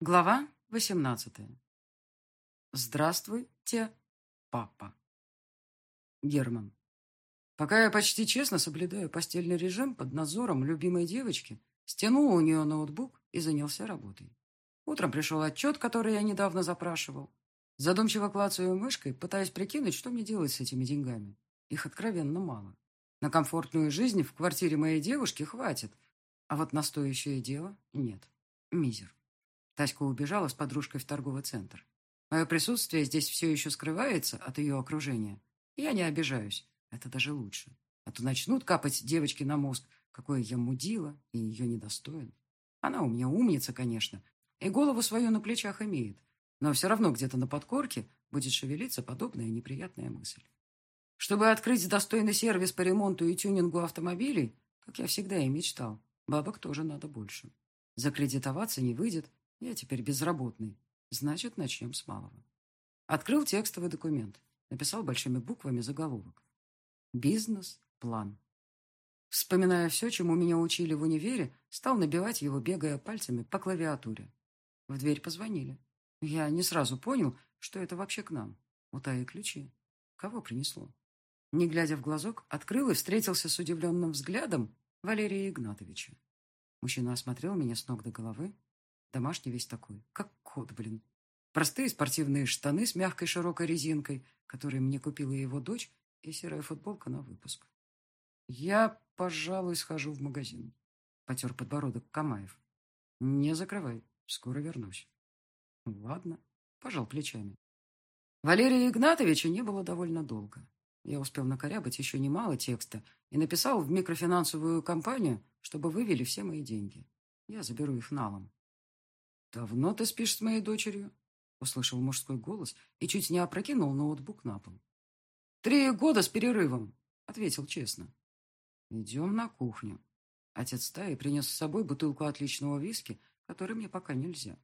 Глава 18. Здравствуйте, папа. Герман. Пока я почти честно соблюдаю постельный режим под надзором любимой девочки, стянул у нее ноутбук и занялся работой. Утром пришел отчет, который я недавно запрашивал. Задумчиво клацаю мышкой, пытаясь прикинуть, что мне делать с этими деньгами. Их откровенно мало. На комфортную жизнь в квартире моей девушки хватит, а вот на стоящее дело нет. Мизер. Таська убежала с подружкой в торговый центр. Мое присутствие здесь все еще скрывается от ее окружения. Я не обижаюсь. Это даже лучше. А то начнут капать девочки на мозг, какое я мудила и ее недостоин. Она у меня умница, конечно, и голову свою на плечах имеет. Но все равно где-то на подкорке будет шевелиться подобная неприятная мысль. Чтобы открыть достойный сервис по ремонту и тюнингу автомобилей, как я всегда и мечтал, бабок тоже надо больше. Закредитоваться не выйдет, я теперь безработный. Значит, начнем с малого. Открыл текстовый документ. Написал большими буквами заголовок. Бизнес-план. Вспоминая все, чему меня учили в универе, стал набивать его, бегая пальцами по клавиатуре. В дверь позвонили. Я не сразу понял, что это вообще к нам. У ключи. Кого принесло? Не глядя в глазок, открыл и встретился с удивленным взглядом Валерия Игнатовича. Мужчина осмотрел меня с ног до головы, Домашний весь такой, как кот, блин. Простые спортивные штаны с мягкой широкой резинкой, которые мне купила его дочь, и серая футболка на выпуск. Я, пожалуй, схожу в магазин. Потер подбородок Камаев. Не закрывай, скоро вернусь. Ладно, пожал плечами. Валерия Игнатовича не было довольно долго. Я успел накорябать еще немало текста и написал в микрофинансовую компанию, чтобы вывели все мои деньги. Я заберу их налом. «Давно ты спишь с моей дочерью?» Услышал мужской голос и чуть не опрокинул ноутбук на пол. «Три года с перерывом», — ответил честно. «Идем на кухню». Отец стаи принес с собой бутылку отличного виски, который мне пока нельзя.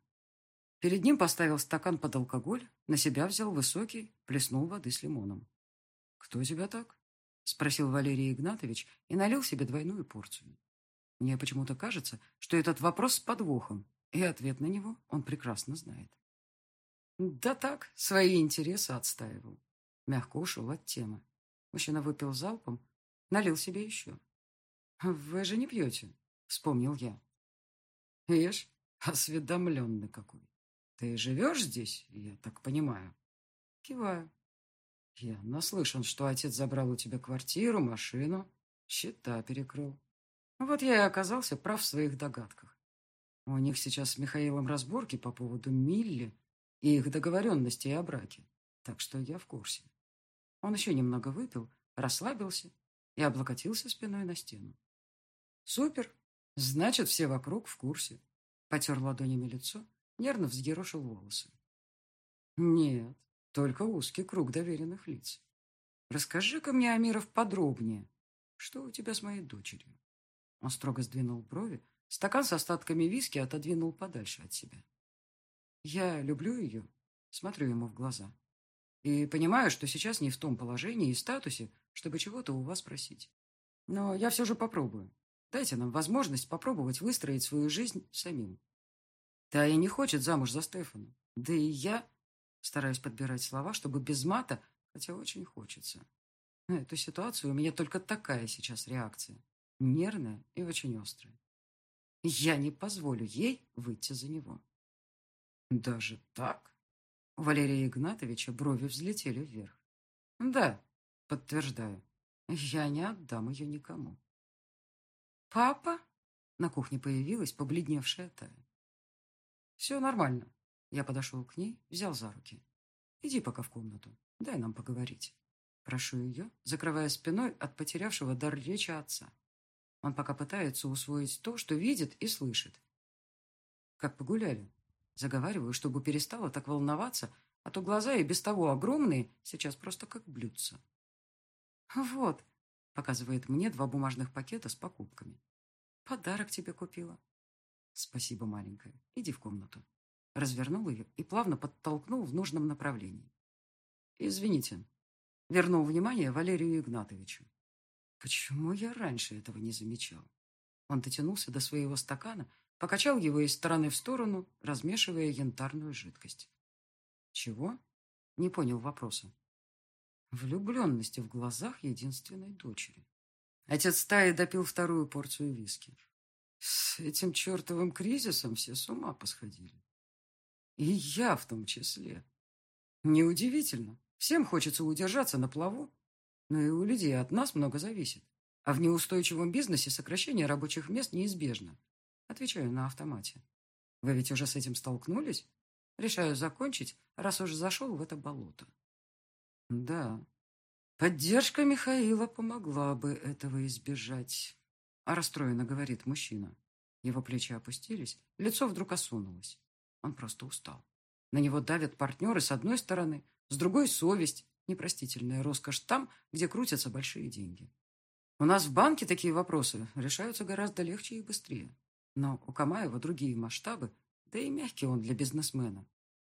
Перед ним поставил стакан под алкоголь, на себя взял высокий, плеснул воды с лимоном. «Кто тебя так?» — спросил Валерий Игнатович и налил себе двойную порцию. Мне почему-то кажется, что этот вопрос с подвохом, и ответ на него он прекрасно знает. Да так, свои интересы отстаивал. Мягко ушел от темы. Мужчина выпил залпом, налил себе еще. «Вы же не пьете», — вспомнил я. «Ешь, осведомленный какой. Ты живешь здесь, я так понимаю?» Киваю. «Я наслышан, что отец забрал у тебя квартиру, машину, счета перекрыл. Вот я и оказался прав в своих догадках. У них сейчас с Михаилом разборки по поводу Милли и их договоренности о браке. Так что я в курсе. Он еще немного выпил, расслабился и облокотился спиной на стену. Супер! Значит, все вокруг в курсе. Потер ладонями лицо, нервно взъерошил волосы. Нет, только узкий круг доверенных лиц. Расскажи-ка мне, Амиров, подробнее. Что у тебя с моей дочерью? Он строго сдвинул брови, Стакан с остатками виски отодвинул подальше от себя. Я люблю ее, смотрю ему в глаза. И понимаю, что сейчас не в том положении и статусе, чтобы чего-то у вас просить. Но я все же попробую. Дайте нам возможность попробовать выстроить свою жизнь самим. Да и не хочет замуж за Стефана. Да и я стараюсь подбирать слова, чтобы без мата, хотя очень хочется. На эту ситуацию у меня только такая сейчас реакция. Нервная и очень острая. Я не позволю ей выйти за него. Даже так? У Валерия Игнатовича брови взлетели вверх. Да, подтверждаю. Я не отдам ее никому. Папа? На кухне появилась побледневшая Тая. Все нормально. Я подошел к ней, взял за руки. Иди пока в комнату, дай нам поговорить. Прошу ее, закрывая спиной от потерявшего дар речи отца. Он пока пытается усвоить то, что видит и слышит. Как погуляли. Заговариваю, чтобы перестала так волноваться, а то глаза и без того огромные, сейчас просто как блюдца. Вот, показывает мне два бумажных пакета с покупками. Подарок тебе купила. Спасибо, маленькая. Иди в комнату. Развернул ее и плавно подтолкнул в нужном направлении. Извините. Вернул внимание Валерию Игнатовичу. Почему я раньше этого не замечал? Он дотянулся до своего стакана, покачал его из стороны в сторону, размешивая янтарную жидкость. Чего? Не понял вопроса. Влюбленности в глазах единственной дочери. Отец стаи допил вторую порцию виски. С этим чертовым кризисом все с ума посходили. И я в том числе. Неудивительно. Всем хочется удержаться на плаву. Но и у людей от нас много зависит. А в неустойчивом бизнесе сокращение рабочих мест неизбежно. Отвечаю на автомате. Вы ведь уже с этим столкнулись? Решаю закончить, раз уже зашел в это болото. Да, поддержка Михаила помогла бы этого избежать. А расстроенно говорит мужчина. Его плечи опустились, лицо вдруг осунулось. Он просто устал. На него давят партнеры с одной стороны, с другой совесть, непростительная роскошь там, где крутятся большие деньги. У нас в банке такие вопросы решаются гораздо легче и быстрее. Но у Камаева другие масштабы, да и мягкий он для бизнесмена,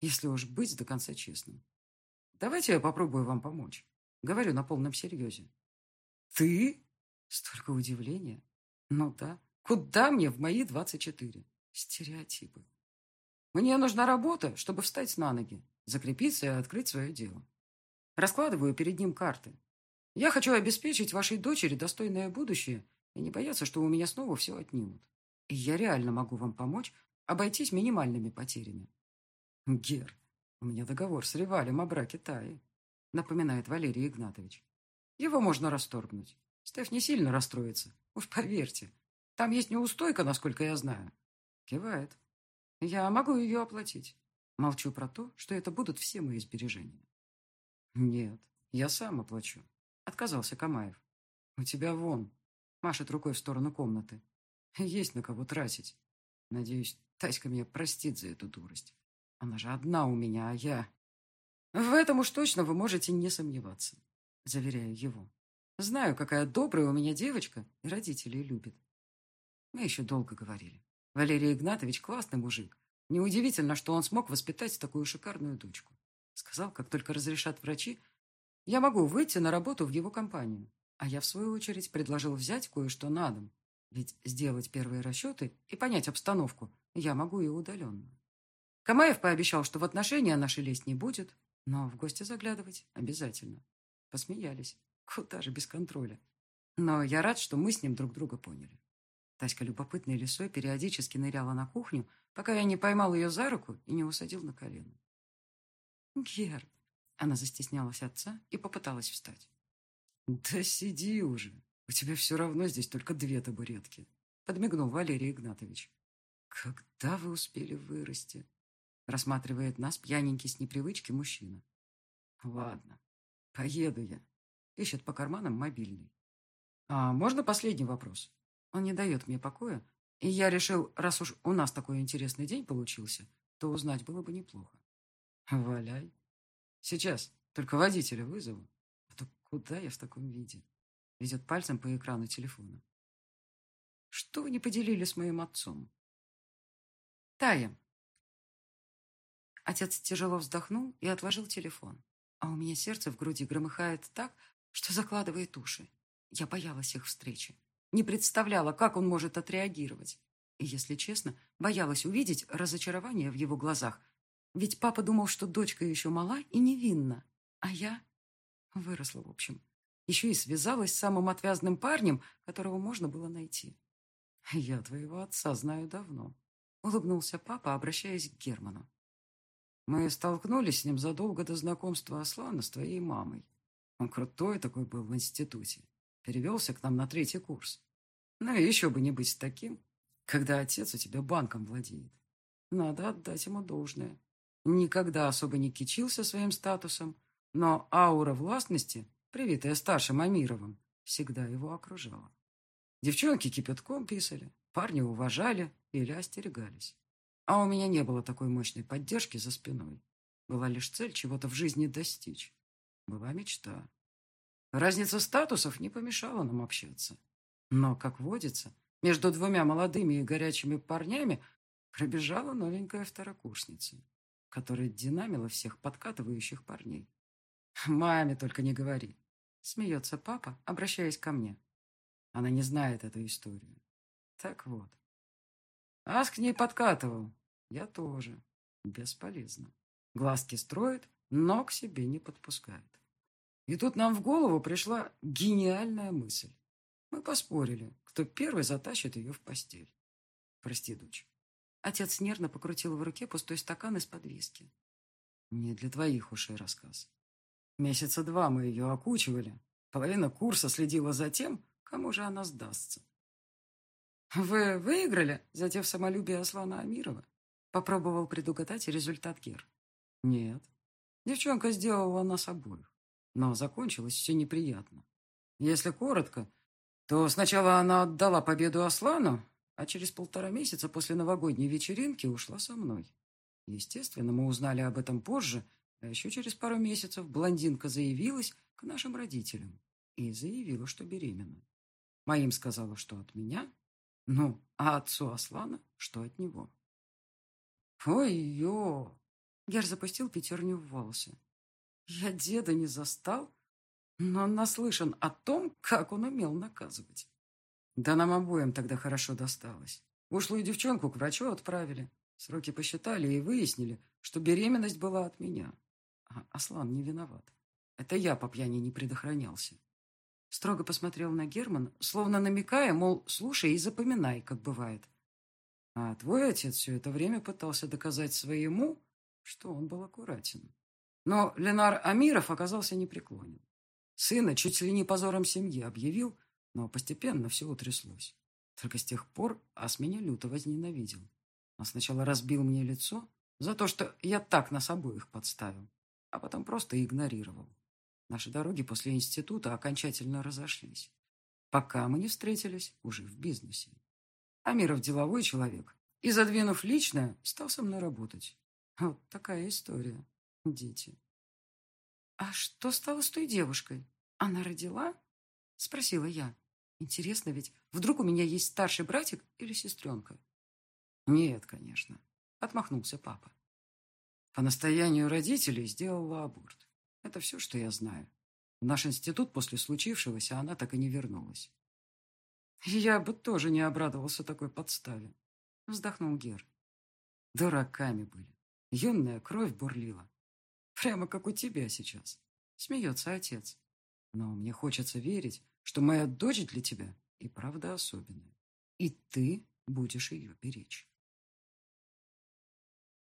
если уж быть до конца честным. Давайте я попробую вам помочь. Говорю на полном серьезе. Ты? Столько удивления. Ну да. Куда мне в мои 24? Стереотипы. Мне нужна работа, чтобы встать на ноги, закрепиться и открыть свое дело. Раскладываю перед ним карты. Я хочу обеспечить вашей дочери достойное будущее и не бояться, что у меня снова все отнимут. И я реально могу вам помочь обойтись минимальными потерями. Гер, у меня договор с Ревалем о браке Таи, напоминает Валерий Игнатович. Его можно расторгнуть. Стеф не сильно расстроится, уж поверьте. Там есть неустойка, насколько я знаю. Кивает. Я могу ее оплатить. Молчу про то, что это будут все мои сбережения. Нет, я сам оплачу. Отказался Камаев. У тебя вон. Машет рукой в сторону комнаты. Есть на кого тратить. Надеюсь, Таська меня простит за эту дурость. Она же одна у меня, а я... В этом уж точно вы можете не сомневаться. Заверяю его. Знаю, какая добрая у меня девочка, и родителей любит. Мы еще долго говорили. Валерий Игнатович классный мужик. Неудивительно, что он смог воспитать такую шикарную дочку. Сказал, как только разрешат врачи, я могу выйти на работу в его компанию. А я, в свою очередь, предложил взять кое-что на дом. Ведь сделать первые расчеты и понять обстановку я могу и удаленно. Камаев пообещал, что в отношения наши лезть не будет, но в гости заглядывать обязательно. Посмеялись. Куда же без контроля. Но я рад, что мы с ним друг друга поняли. Таська любопытной лисой периодически ныряла на кухню, пока я не поймал ее за руку и не усадил на колено. «Гер!» Она застеснялась отца и попыталась встать. «Да сиди уже! У тебя все равно здесь только две табуретки!» Подмигнул Валерий Игнатович. «Когда вы успели вырасти?» Рассматривает нас пьяненький с непривычки мужчина. «Ладно, поеду я». Ищет по карманам мобильный. «А можно последний вопрос?» Он не дает мне покоя, и я решил, раз уж у нас такой интересный день получился, то узнать было бы неплохо. Валяй. Сейчас, только водителя вызову. А то куда я в таком виде? Ведет пальцем по экрану телефона. Что вы не поделили с моим отцом? Тая. Отец тяжело вздохнул и отложил телефон. А у меня сердце в груди громыхает так, что закладывает уши. Я боялась их встречи. Не представляла, как он может отреагировать. И, если честно, боялась увидеть разочарование в его глазах. Ведь папа думал, что дочка еще мала и невинна. А я выросла, в общем. Еще и связалась с самым отвязным парнем, которого можно было найти. «Я твоего отца знаю давно», — улыбнулся папа, обращаясь к Герману. «Мы столкнулись с ним задолго до знакомства Аслана с твоей мамой. Он крутой такой был в институте. Перевелся к нам на третий курс. Ну и еще бы не быть таким, когда отец у тебя банком владеет. Надо отдать ему должное. Никогда особо не кичился своим статусом, но аура властности, привитая старшим Амировым, всегда его окружала. Девчонки кипятком писали, парни уважали или остерегались. А у меня не было такой мощной поддержки за спиной. Была лишь цель чего-то в жизни достичь. Была мечта. Разница статусов не помешала нам общаться. Но, как водится, между двумя молодыми и горячими парнями пробежала новенькая второкурсница, которая динамила всех подкатывающих парней. «Маме только не говори», — смеется папа, обращаясь ко мне. Она не знает эту историю. Так вот. Ас к ней подкатывал. Я тоже. Бесполезно. Глазки строит, но к себе не подпускает. И тут нам в голову пришла гениальная мысль. Мы поспорили, кто первый затащит ее в постель. Прости, дочь. Отец нервно покрутил в руке пустой стакан из-под виски. Не для твоих ушей рассказ. Месяца два мы ее окучивали. Половина курса следила за тем, кому же она сдастся. «Вы выиграли, затев самолюбие Аслана Амирова?» Попробовал предугадать результат Гер. «Нет. Девчонка сделала нас обоих. Но закончилось все неприятно. Если коротко, то сначала она отдала победу Аслану, а через полтора месяца после новогодней вечеринки ушла со мной. Естественно, мы узнали об этом позже, а еще через пару месяцев блондинка заявилась к нашим родителям и заявила, что беременна. Моим сказала, что от меня, ну, а отцу Аслана, что от него. «Ой-ё!» Гер запустил пятерню в волосы. «Я деда не застал, но наслышан о том, как он умел наказывать. Да нам обоим тогда хорошо досталось. Ушлую девчонку к врачу отправили. Сроки посчитали и выяснили, что беременность была от меня. А Аслан не виноват. Это я по пьяни не предохранялся. Строго посмотрел на Герман, словно намекая, мол, слушай и запоминай, как бывает. А твой отец все это время пытался доказать своему, что он был аккуратен. Но Ленар Амиров оказался непреклонен. Сына чуть ли не позором семьи объявил, но постепенно все утряслось. Только с тех пор Ас меня люто возненавидел. Он сначала разбил мне лицо за то, что я так нас обоих подставил, а потом просто игнорировал. Наши дороги после института окончательно разошлись. Пока мы не встретились уже в бизнесе. Амиров деловой человек и, задвинув личное, стал со мной работать. Вот такая история. Дети. «А что стало с той девушкой? Она родила?» — спросила я. «Интересно ведь, вдруг у меня есть старший братик или сестренка?» «Нет, конечно», — отмахнулся папа. «По настоянию родителей сделала аборт. Это все, что я знаю. В наш институт после случившегося она так и не вернулась». «Я бы тоже не обрадовался такой подставе», — вздохнул Гер. «Дураками были. Юная кровь бурлила. Прямо как у тебя сейчас. Смеется отец. Но мне хочется верить, что моя дочь для тебя и правда особенная. И ты будешь ее беречь.